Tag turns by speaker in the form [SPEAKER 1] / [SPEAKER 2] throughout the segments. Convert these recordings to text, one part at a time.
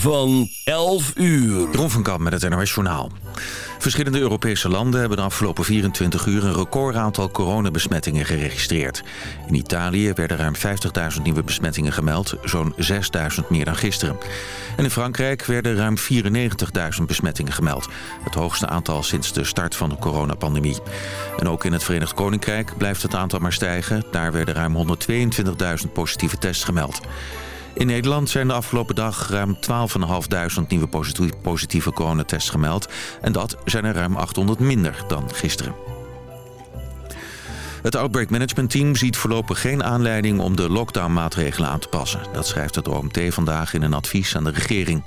[SPEAKER 1] van 11 uur.
[SPEAKER 2] Ron van Kamp met het NOS Journaal. Verschillende Europese landen hebben de afgelopen 24 uur... een record aantal coronabesmettingen geregistreerd. In Italië werden ruim 50.000 nieuwe besmettingen gemeld, zo'n 6.000 meer dan gisteren. En in Frankrijk werden ruim 94.000 besmettingen gemeld. Het hoogste aantal sinds de start van de coronapandemie. En ook in het Verenigd Koninkrijk blijft het aantal maar stijgen. Daar werden ruim 122.000 positieve tests gemeld. In Nederland zijn de afgelopen dag ruim 12.500 nieuwe positieve coronatests gemeld. En dat zijn er ruim 800 minder dan gisteren. Het Outbreak Management Team ziet voorlopig geen aanleiding om de lockdownmaatregelen aan te passen. Dat schrijft het OMT vandaag in een advies aan de regering.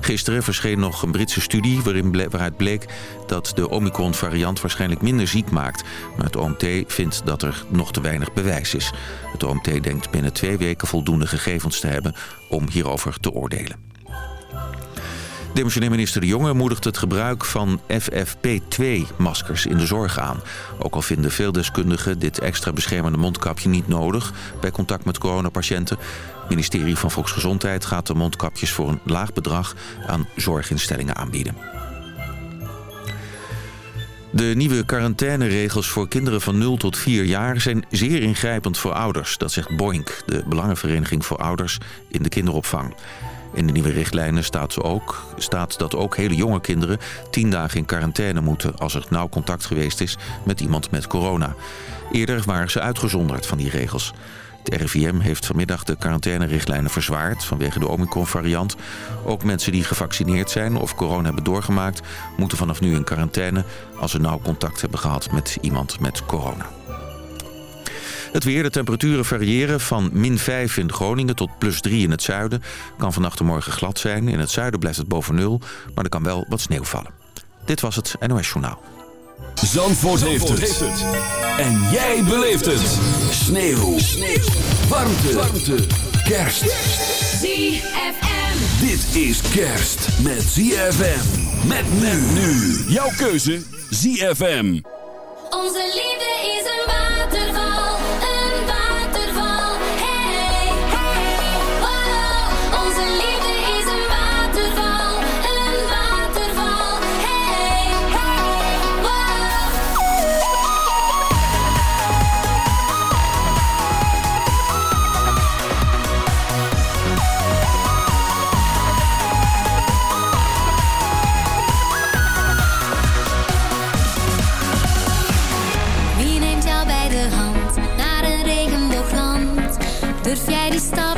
[SPEAKER 2] Gisteren verscheen nog een Britse studie waarin waaruit bleek dat de Omicron-variant waarschijnlijk minder ziek maakt. Maar het OMT vindt dat er nog te weinig bewijs is. Het OMT denkt binnen twee weken voldoende gegevens te hebben om hierover te oordelen. Demissionair minister De Jonge moedigt het gebruik van FFP2-maskers in de zorg aan. Ook al vinden veel deskundigen dit extra beschermende mondkapje niet nodig... bij contact met coronapatiënten. Het ministerie van Volksgezondheid gaat de mondkapjes voor een laag bedrag aan zorginstellingen aanbieden. De nieuwe quarantaineregels voor kinderen van 0 tot 4 jaar zijn zeer ingrijpend voor ouders. Dat zegt Boink, de Belangenvereniging voor Ouders in de kinderopvang. In de nieuwe richtlijnen staat, ook, staat dat ook hele jonge kinderen 10 dagen in quarantaine moeten als er nauw contact geweest is met iemand met corona. Eerder waren ze uitgezonderd van die regels. Het RIVM heeft vanmiddag de quarantainerichtlijnen verzwaard vanwege de Omicron-variant. Ook mensen die gevaccineerd zijn of corona hebben doorgemaakt... moeten vanaf nu in quarantaine als ze nauw contact hebben gehad met iemand met corona. Het weer, de temperaturen variëren van min 5 in Groningen tot plus 3 in het zuiden. Kan vannacht en morgen glad zijn. In het zuiden blijft het boven nul, maar er kan wel wat sneeuw vallen. Dit was het NOS Journaal.
[SPEAKER 1] Zandvoort, heeft, het. En jij beleeft het. Sneeuw. Sneeuw. Warmte. Warmte. Kerst.
[SPEAKER 3] ZFM.
[SPEAKER 1] Dit is kerst met ZFM. Met men nu. Jouw keuze ZFM.
[SPEAKER 3] Onze liefde is een waterval,
[SPEAKER 4] stop.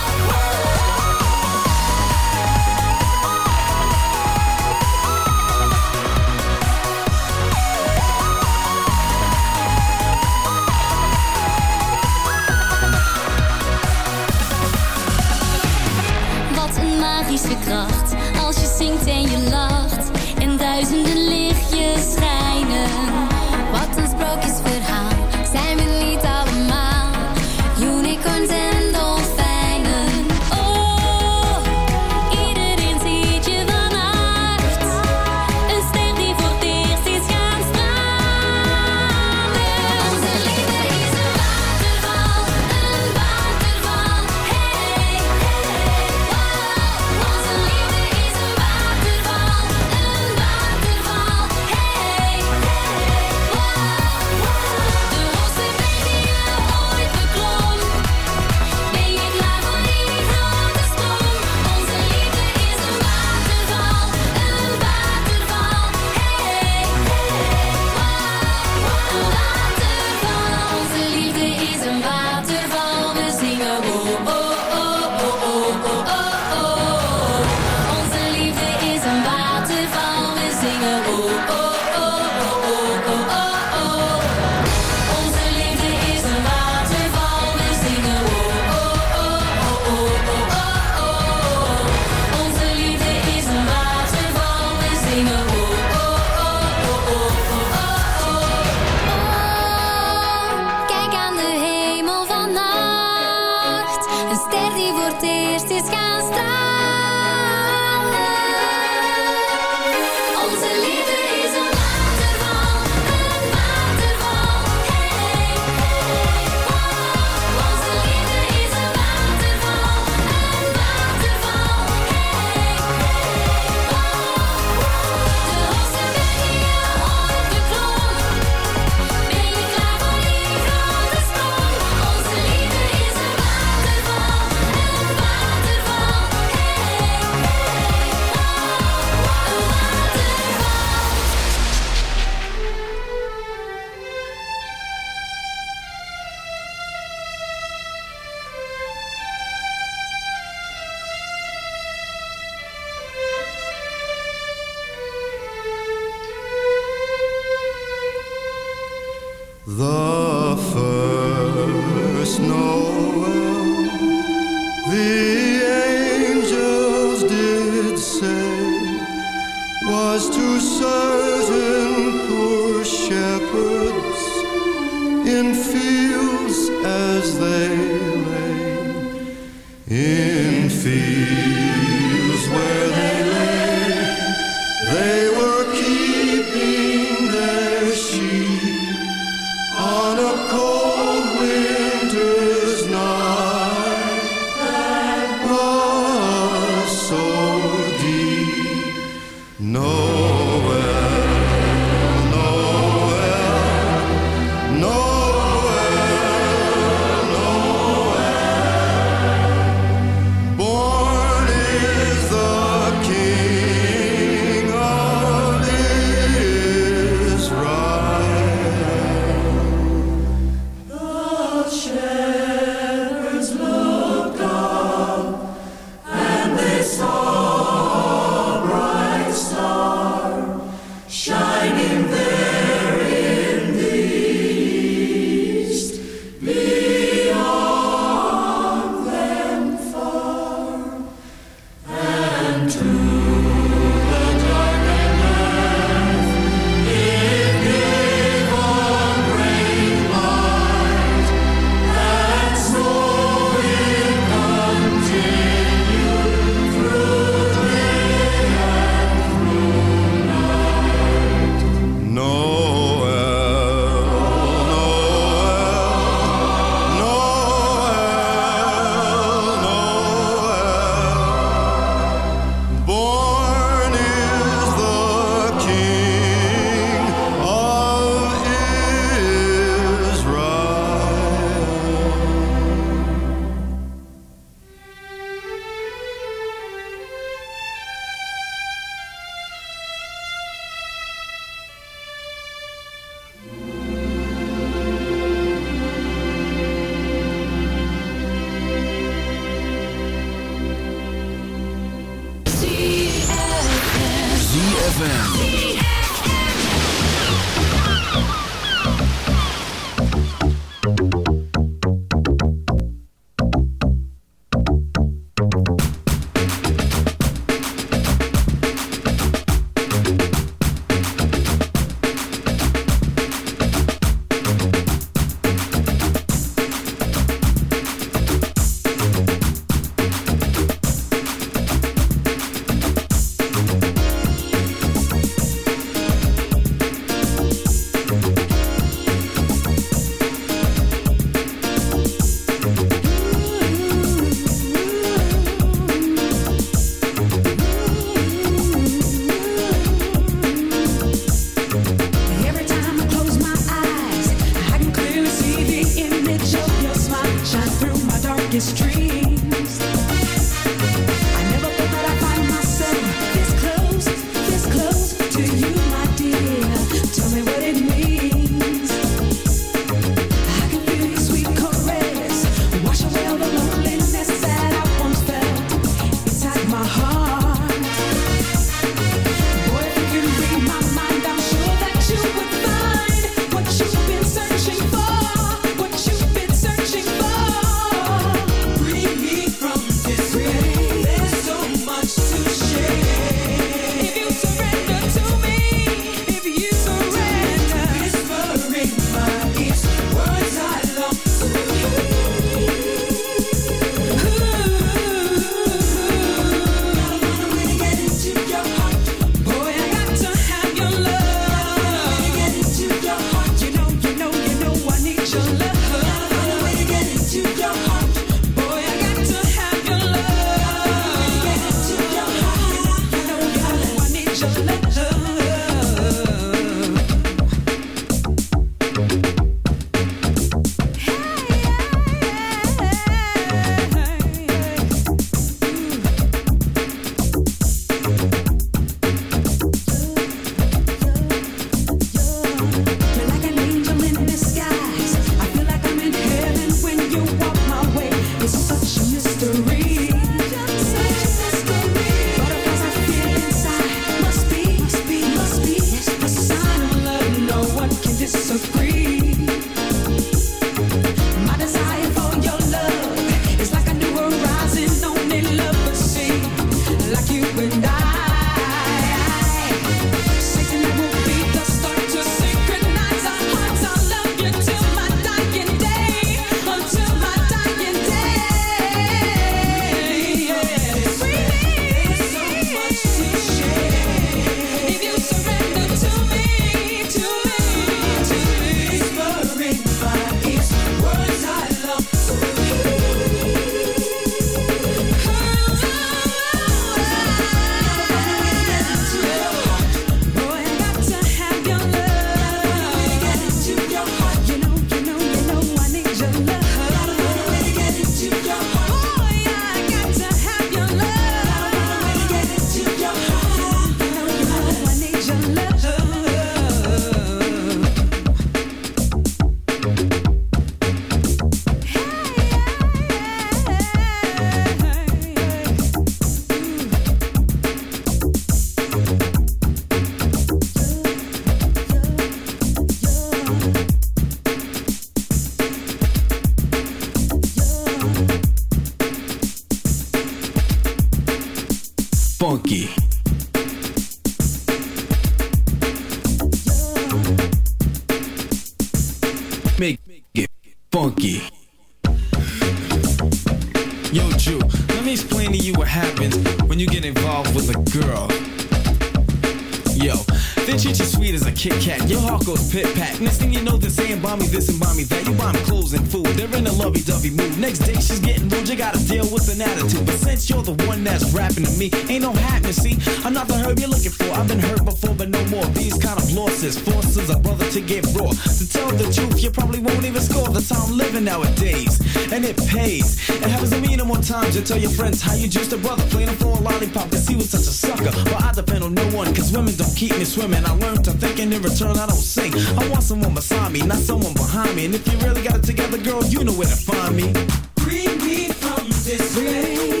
[SPEAKER 4] Losses forces a brother to get raw. To tell the truth, you probably won't even score. How I'm living nowadays, and it pays. It happens to me no more times. You tell your friends how you just a brother, playing for a lollipop, cause he was such a sucker. But I depend on no one, cause women don't keep me swimming. I learned to think and in return I don't sing. I want someone beside me, not someone behind me. And if you really got it together, girl, you know where to find me.
[SPEAKER 5] Free me from this pain.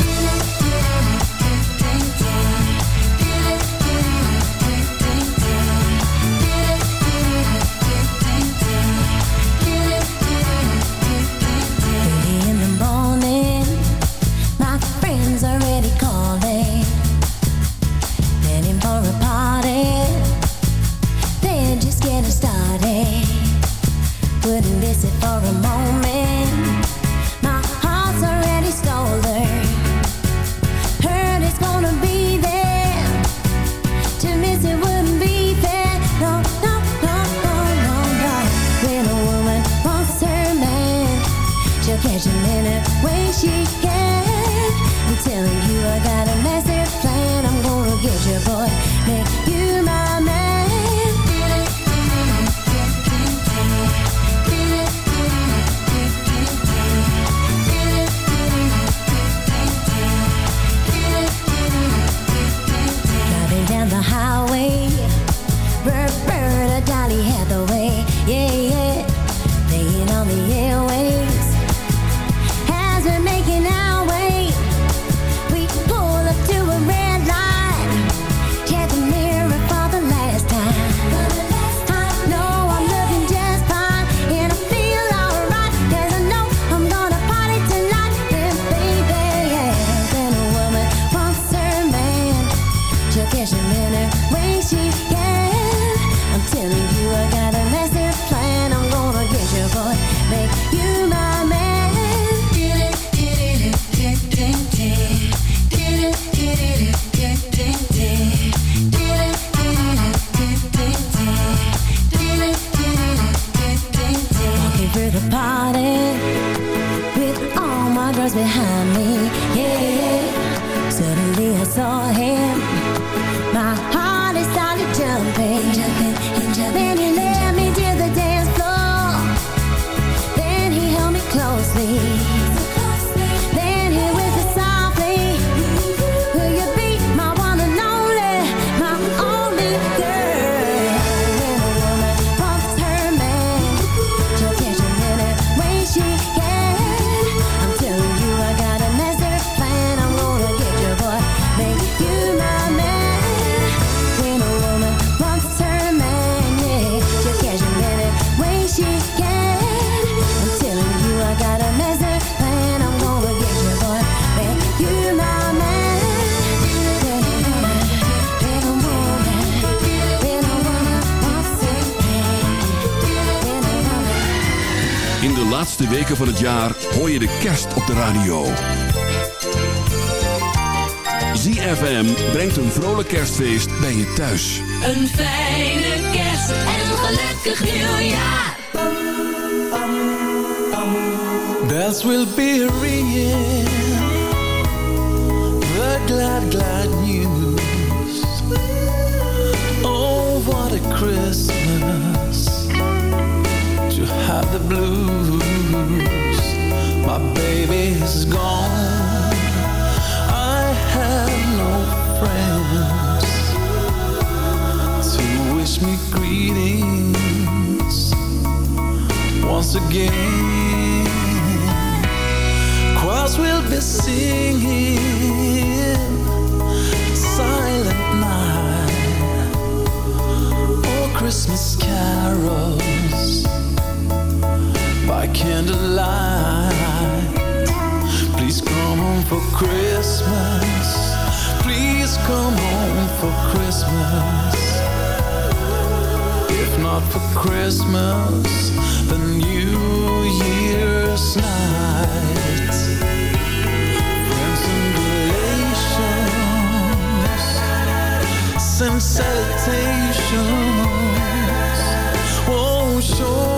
[SPEAKER 1] laatste weken van het jaar hoor je de kerst op de radio. ZFM brengt een vrolijk kerstfeest bij je thuis.
[SPEAKER 6] Een fijne kerst en een gelukkig nieuwjaar.
[SPEAKER 7] Bells will be ringing. The glad, glad news. Oh, what a Christmas. have the blues. My baby's gone. I have no friends to wish me greetings once again. Choirs will be singing silent night or Christmas carols by candlelight. Please come home for Christmas. Please come home for Christmas. If not for Christmas, the New Year's night. Friends and relations, send salutations. Oh, sure.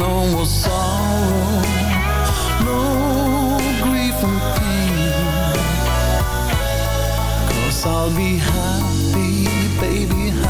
[SPEAKER 8] no more sorrow No grief I'll be happy, baby, happy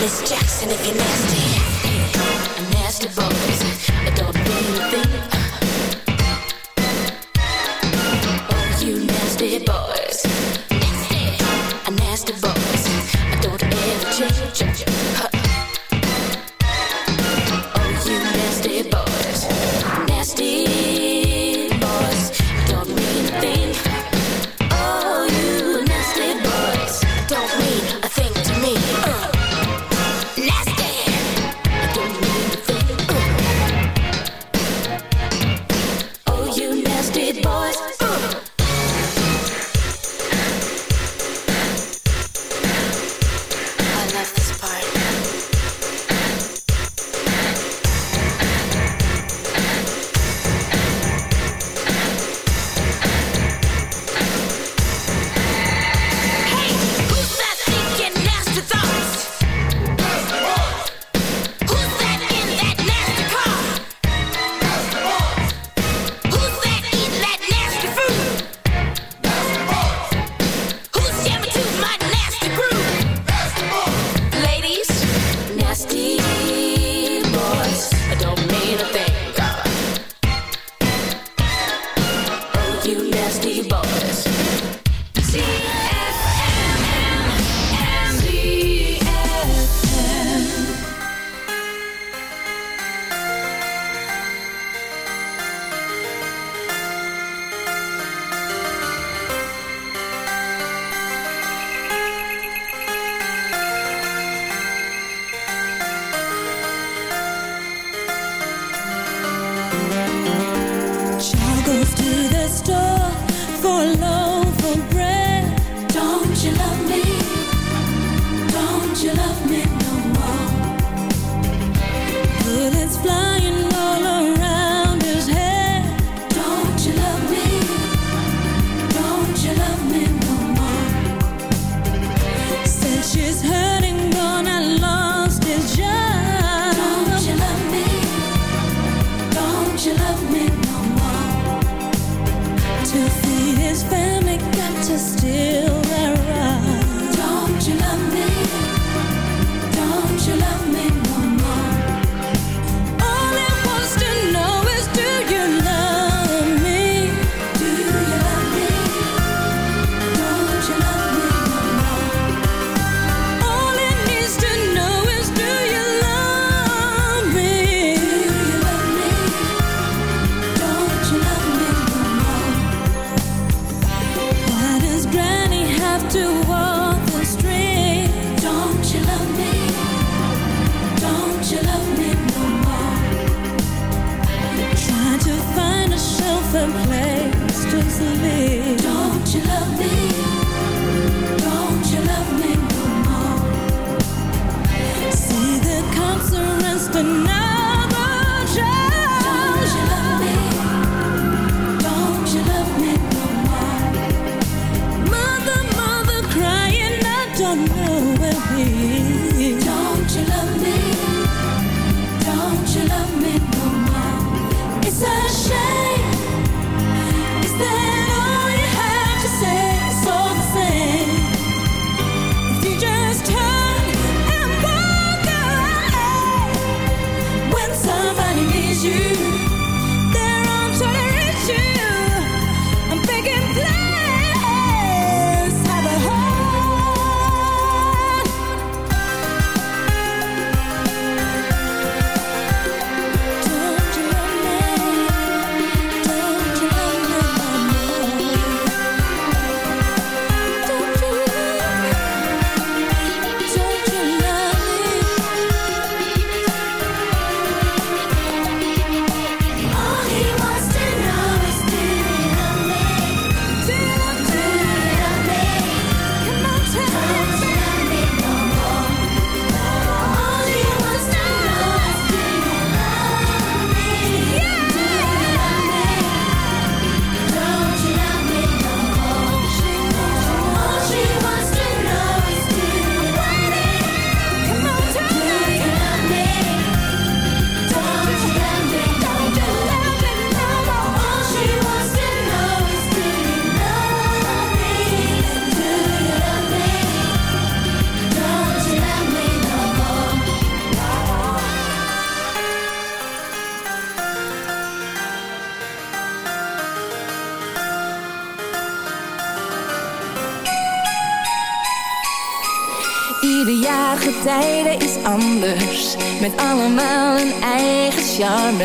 [SPEAKER 6] Miss Jackson if you're nasty. Nasty boys.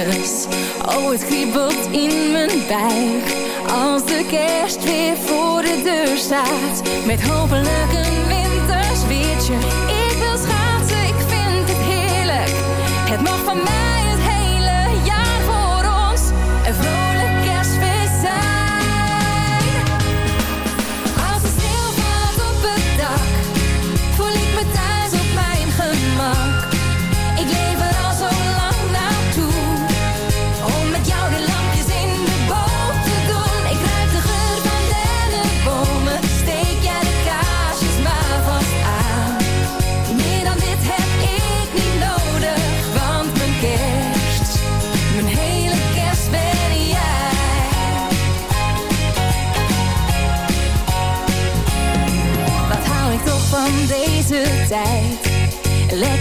[SPEAKER 6] Oh,
[SPEAKER 8] het kriebelt in mijn buik. Als de kerst weer voor de deur staat. Met hopelijk een wintersweertje. Ik wil schaatsen, ik vind het heerlijk. Het mag van mij.